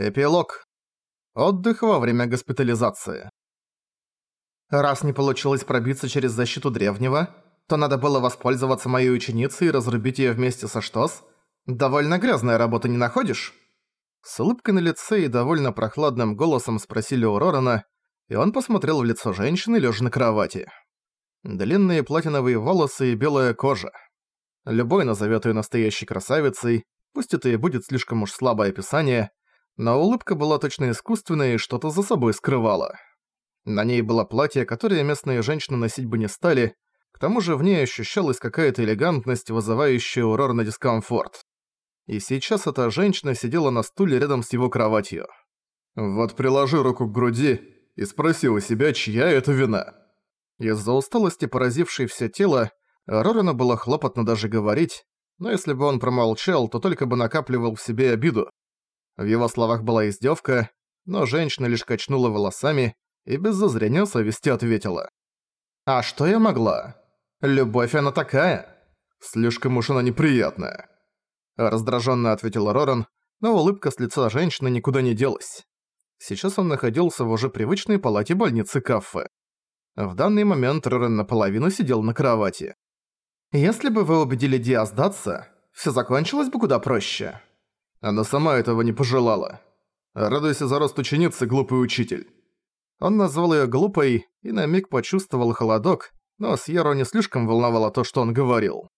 Эпилог. Отдых во время госпитализации. Раз не получилось пробиться через защиту древнего, то надо было воспользоваться моей ученицей и разрубить её вместе со Штос. Довольно грязная работа, не находишь? С улыбкой на лице и довольно прохладным голосом спросили у Рорана, и он посмотрел в лицо женщины, лежа на кровати. Длинные платиновые волосы и белая кожа. Любой назовет ее настоящей красавицей, пусть это и будет слишком уж слабое описание, но улыбка была точно искусственная и что-то за собой скрывала. На ней было платье, которое местные женщины носить бы не стали, к тому же в ней ощущалась какая-то элегантность, вызывающая урор на дискомфорт. И сейчас эта женщина сидела на стуле рядом с его кроватью. «Вот приложи руку к груди и спроси у себя, чья это вина». Из-за усталости, поразившей все тело, Рорану было хлопотно даже говорить, но если бы он промолчал, то только бы накапливал в себе обиду, в его словах была издевка, но женщина лишь качнула волосами и без зазрения совести ответила. «А что я могла? Любовь она такая. Слишком уж она неприятная». Раздраженно ответил Роран, но улыбка с лица женщины никуда не делась. Сейчас он находился в уже привычной палате больницы Кафе. В данный момент Роран наполовину сидел на кровати. «Если бы вы убедили Диа сдаться, всё закончилось бы куда проще», она сама этого не пожелала. Радуйся за рост ученицы, глупый учитель. Он назвал её глупой и на миг почувствовал холодок, но Сьерру не слишком волновало то, что он говорил.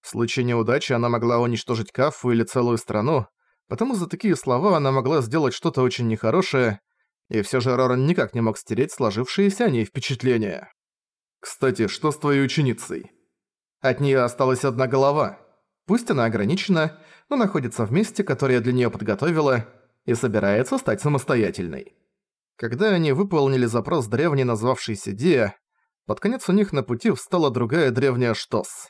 В случае неудачи она могла уничтожить Кафу или целую страну, потому за такие слова она могла сделать что-то очень нехорошее, и всё же Роран никак не мог стереть сложившиеся о ней впечатления. «Кстати, что с твоей ученицей?» От неё осталась одна голова. Пусть она ограничена, но находится в месте, которое я для неё подготовила, и собирается стать самостоятельной. Когда они выполнили запрос древней, назвавшейся Диа, под конец у них на пути встала другая древняя Штос.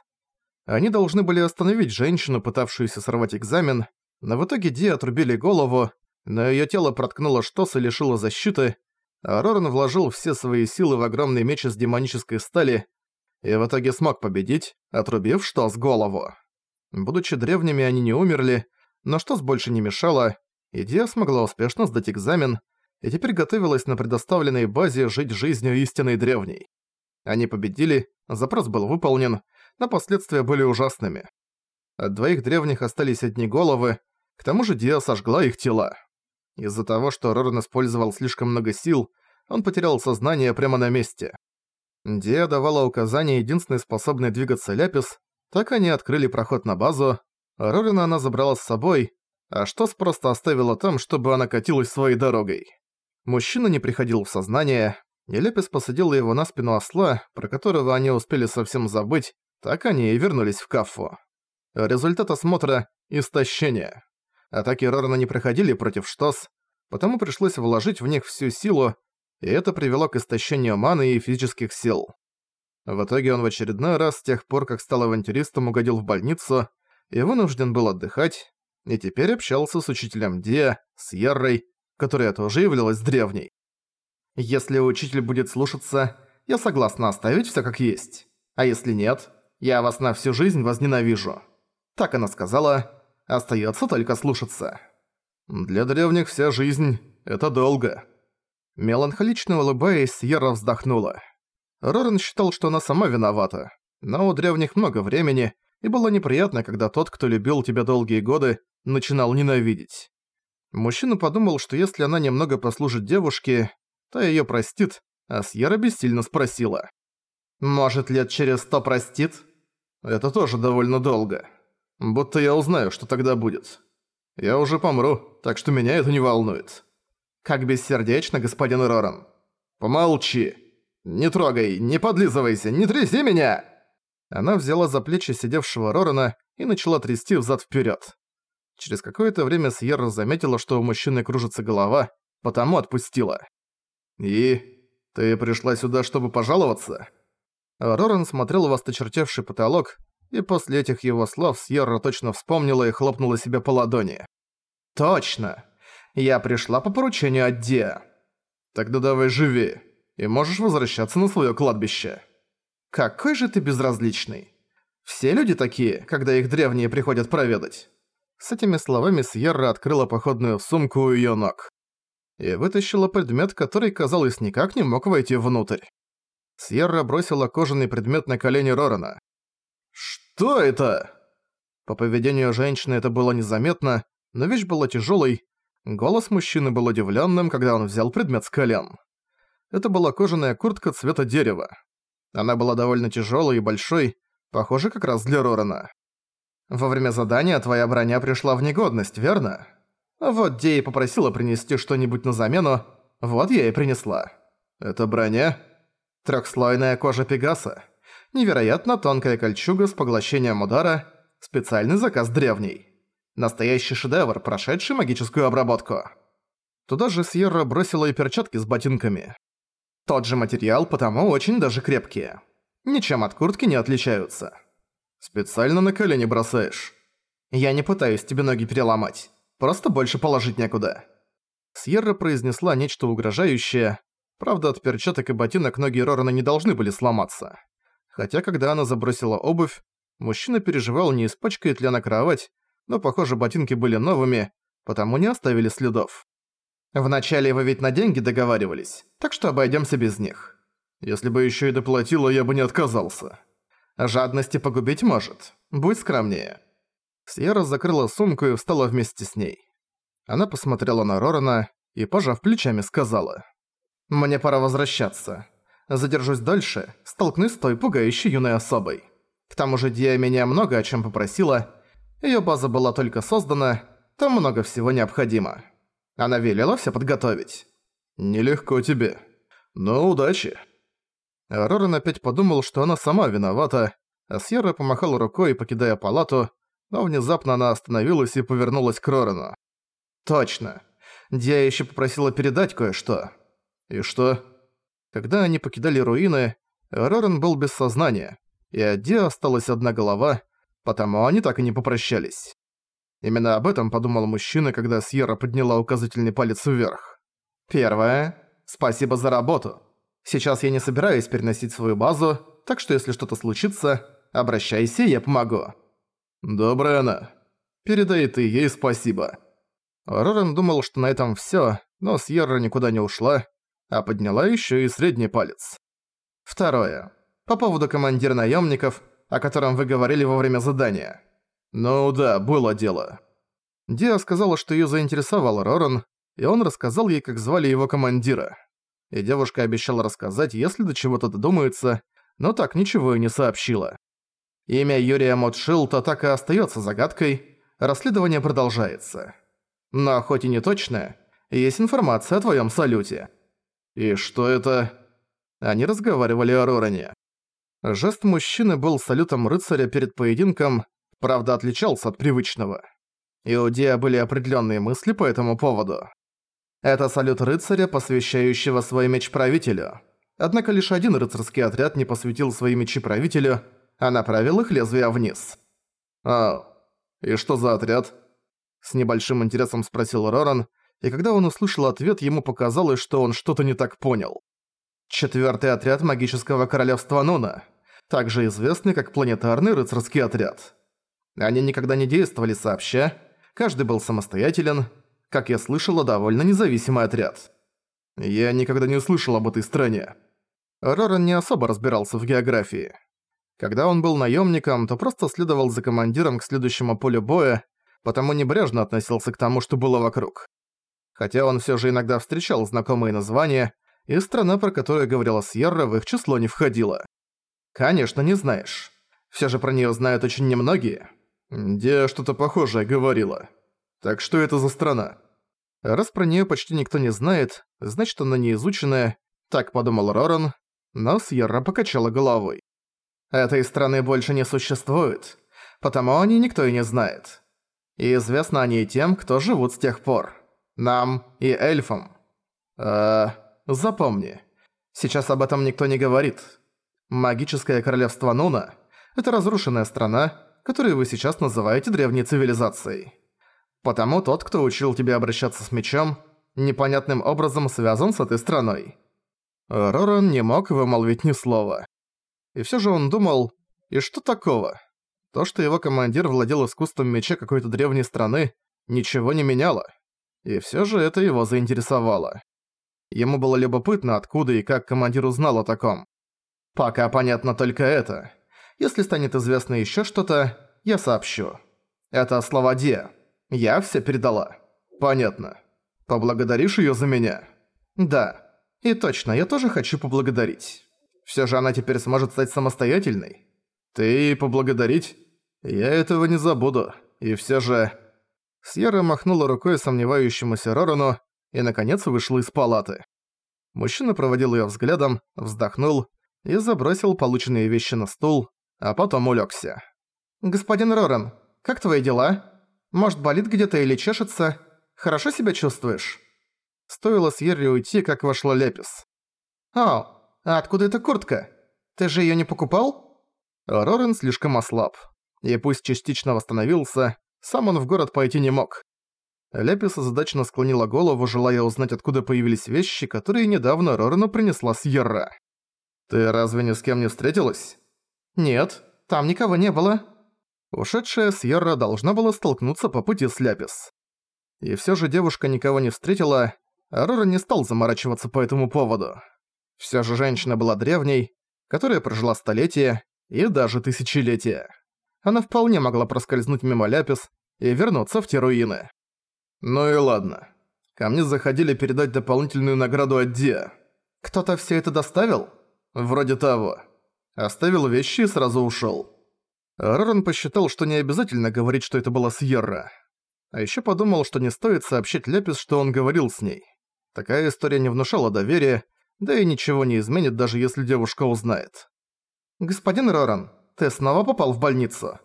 Они должны были остановить женщину, пытавшуюся сорвать экзамен, но в итоге Ди отрубили голову, но её тело проткнуло Штос и лишило защиты, а Роран вложил все свои силы в огромный меч из демонической стали и в итоге смог победить, отрубив Штос голову. Будучи древними, они не умерли, но что с больше не мешало, и Диа смогла успешно сдать экзамен, и теперь готовилась на предоставленной базе жить жизнью истинной древней. Они победили, запрос был выполнен, но последствия были ужасными. От двоих древних остались одни головы, к тому же Диа сожгла их тела. Из-за того, что Роран использовал слишком много сил, он потерял сознание прямо на месте. Диа давала указания единственной способной двигаться Ляпис, так они открыли проход на базу, Рорина она забрала с собой, а Штос просто оставила там, чтобы она катилась своей дорогой. Мужчина не приходил в сознание, и Лепис посадила его на спину осла, про которого они успели совсем забыть, так они и вернулись в Кафу. Результат осмотра – истощение. Атаки Рорана не проходили против Штос, потому пришлось вложить в них всю силу, и это привело к истощению маны и физических сил. В итоге он в очередной раз с тех пор, как стал авантюристом, угодил в больницу и вынужден был отдыхать, и теперь общался с учителем Диа, с Яррой, которая тоже являлась древней. «Если учитель будет слушаться, я согласна оставить всё как есть. А если нет, я вас на всю жизнь возненавижу». Так она сказала, остаётся только слушаться. «Для древних вся жизнь — это долго». Меланхолично улыбаясь, Яра вздохнула. Рорен считал, что она сама виновата, но у древних много времени, и было неприятно, когда тот, кто любил тебя долгие годы, начинал ненавидеть. Мужчина подумал, что если она немного послужит девушке, то её простит, а Сьерра бессильно спросила. «Может, лет через сто простит?» «Это тоже довольно долго. Будто я узнаю, что тогда будет. Я уже помру, так что меня это не волнует». «Как бессердечно, господин Роран». «Помолчи!» «Не трогай, не подлизывайся, не тряси меня!» Она взяла за плечи сидевшего Рорана и начала трясти взад-вперёд. Через какое-то время Сьерра заметила, что у мужчины кружится голова, потому отпустила. «И? Ты пришла сюда, чтобы пожаловаться?» Роран смотрел в осточертевший потолок, и после этих его слов Сьерра точно вспомнила и хлопнула себя по ладони. «Точно! Я пришла по поручению от Диа». «Тогда давай живи!» И можешь возвращаться на своё кладбище. Какой же ты безразличный. Все люди такие, когда их древние приходят проведать. С этими словами Сьерра открыла походную сумку у её ног. И вытащила предмет, который, казалось, никак не мог войти внутрь. Сьерра бросила кожаный предмет на колени Рорана. «Что это?» По поведению женщины это было незаметно, но вещь была тяжелой. Голос мужчины был удивленным, когда он взял предмет с колен. Это была кожаная куртка цвета дерева. Она была довольно тяжелой и большой, похоже, как раз для Рорана. Во время задания твоя броня пришла в негодность, верно? Вот Дей попросила принести что-нибудь на замену, вот я и принесла. Это броня? Трехслойная кожа Пегаса. Невероятно тонкая кольчуга с поглощением удара. Специальный заказ древний. Настоящий шедевр, прошедший магическую обработку. Туда же Сьерра бросила и перчатки с ботинками. Тот же материал, потому очень даже крепкие. Ничем от куртки не отличаются. Специально на колени бросаешь. Я не пытаюсь тебе ноги переломать. Просто больше положить некуда. Сьерра произнесла нечто угрожающее. Правда, от перчаток и ботинок ноги Рорана не должны были сломаться. Хотя, когда она забросила обувь, мужчина переживал, не испачкает ли она кровать, но, похоже, ботинки были новыми, потому не оставили следов. Вначале вы ведь на деньги договаривались, так что обойдемся без них. Если бы еще и доплатила, я бы не отказался. Жадности погубить может. Будь скромнее. Сьерра закрыла сумку и встала вместе с ней. Она посмотрела на Рорана и, пожав плечами, сказала. «Мне пора возвращаться. Задержусь дольше, столкнусь с той пугающей юной особой. К тому же Дия меня много о чем попросила. Её база была только создана, там много всего необходимо». Она велела все подготовить. Нелегко тебе. Но удачи. Роран опять подумал, что она сама виновата, а Сьерра помахала рукой, покидая палату, но внезапно она остановилась и повернулась к Рорану. «Точно. Дия еще попросила передать кое-что». «И что?» Когда они покидали руины, Роран был без сознания, и от Диа осталась одна голова, потому они так и не попрощались. Именно об этом подумал мужчина, когда Сьерра подняла указательный палец вверх. Первое. Спасибо за работу. Сейчас я не собираюсь переносить свою базу, так что если что-то случится, обращайся, я помогу. Добрая она. Передай ты ей спасибо. Рорен думал, что на этом всё, но Сьерра никуда не ушла, а подняла ещё и средний палец. Второе. По поводу командира наёмников, о котором вы говорили во время задания. «Ну да, было дело». Диа сказала, что её заинтересовал Роран, и он рассказал ей, как звали его командира. И девушка обещала рассказать, если до чего-то додумается, но так ничего и не сообщила. Имя Юрия Мотшилта так и остаётся загадкой, расследование продолжается. Но хоть и не точное, есть информация о твоём салюте. И что это? Они разговаривали о Роране. Жест мужчины был салютом рыцаря перед поединком, правда отличался от привычного. И у Диа были определенные мысли по этому поводу. Это салют рыцаря, посвящающего свой меч правителю. Однако лишь один рыцарский отряд не посвятил свои мечи правителю, а направил их лезвия вниз. «А, и что за отряд?» С небольшим интересом спросил Роран, и когда он услышал ответ, ему показалось, что он что-то не так понял. Четвертый отряд магического королевства Нуна, также известный как планетарный рыцарский отряд. Они никогда не действовали сообща, каждый был самостоятелен, как я слышала, довольно независимый отряд. Я никогда не слышал об этой стране. Роран не особо разбирался в географии. Когда он был наемником, то просто следовал за командиром к следующему полю боя, потому небрежно относился к тому, что было вокруг. Хотя он все же иногда встречал знакомые названия, и страна, про которую говорила Сьерра, в их число не входила. Конечно, не знаешь. Все же про нее знают очень немногие. Где что-то похожее говорила. Так что это за страна? Раз про неё почти никто не знает, значит она не изученная, так подумал Роран, но Сьерра покачала головой. Этой страны больше не существует, потому о ней никто и не знает. И известно о ней тем, кто живут с тех пор. Нам и эльфам. Э, запомни, сейчас об этом никто не говорит. Магическое королевство Нуна – это разрушенная страна, которую вы сейчас называете древней цивилизацией. Потому тот, кто учил тебя обращаться с мечом, непонятным образом связан с этой страной». Роран не мог вымолвить ни слова. И все же он думал, и что такого? То, что его командир владел искусством меча какой-то древней страны, ничего не меняло. И всё же это его заинтересовало. Ему было любопытно, откуда и как командир узнал о таком. Пока понятно только это. Если станет известно ещё что-то, я сообщу. Это слова Де. Я всё передала. Понятно. Поблагодаришь её за меня? Да. И точно, я тоже хочу поблагодарить. Всё же она теперь сможет стать самостоятельной. Ты поблагодарить? Я этого не забуду. И всё же... Сьерра махнула рукой сомневающемуся Рорану и, наконец, вышла из палаты. Мужчина проводил её взглядом, вздохнул и забросил полученные вещи на стул, а потом улёгся. «Господин Роран, как твои дела? Может, болит где-то или чешется? Хорошо себя чувствуешь?» Стоило Сьерре уйти, как вошла Лепис. «О, а откуда эта куртка? Ты же её не покупал?» Рорен слишком ослаб. И пусть частично восстановился, сам он в город пойти не мог. Лепис озадаченно склонила голову, желая узнать, откуда появились вещи, которые недавно Рорану принесла Сьерра. «Ты разве ни с кем не встретилась?» «Нет, там никого не было». Ушедшая Сьерра должна была столкнуться по пути с Ляпис. И всё же девушка никого не встретила, а Рора не стал заморачиваться по этому поводу. Всё же женщина была древней, которая прожила столетия и даже тысячелетия. Она вполне могла проскользнуть мимо Ляпис и вернуться в те руины. Ну и ладно. Ко мне заходили передать дополнительную награду от Диа. Кто-то всё это доставил? Вроде того. Оставил вещи и сразу ушёл. Роран посчитал, что не обязательно говорить, что это была Сьерра. А ещё подумал, что не стоит сообщить Лепис, что он говорил с ней. Такая история не внушала доверия, да и ничего не изменит, даже если девушка узнает. «Господин Роран, ты снова попал в больницу?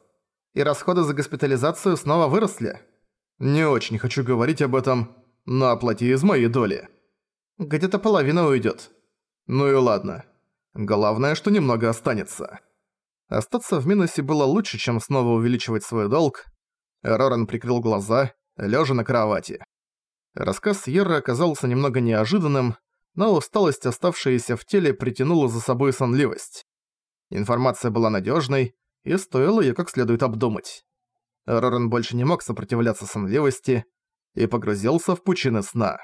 И расходы за госпитализацию снова выросли?» «Не очень хочу говорить об этом, но оплати из моей доли». «Где-то половина уйдет. «Ну и ладно. Главное, что немного останется». Остаться в минусе было лучше, чем снова увеличивать свой долг. Роран прикрыл глаза, лежа на кровати. Рассказ Сьерры оказался немного неожиданным, но усталость, оставшаяся в теле, притянула за собой сонливость. Информация была надежной, и стоило ее как следует обдумать. Роран больше не мог сопротивляться сонливости и погрузился в пучины сна.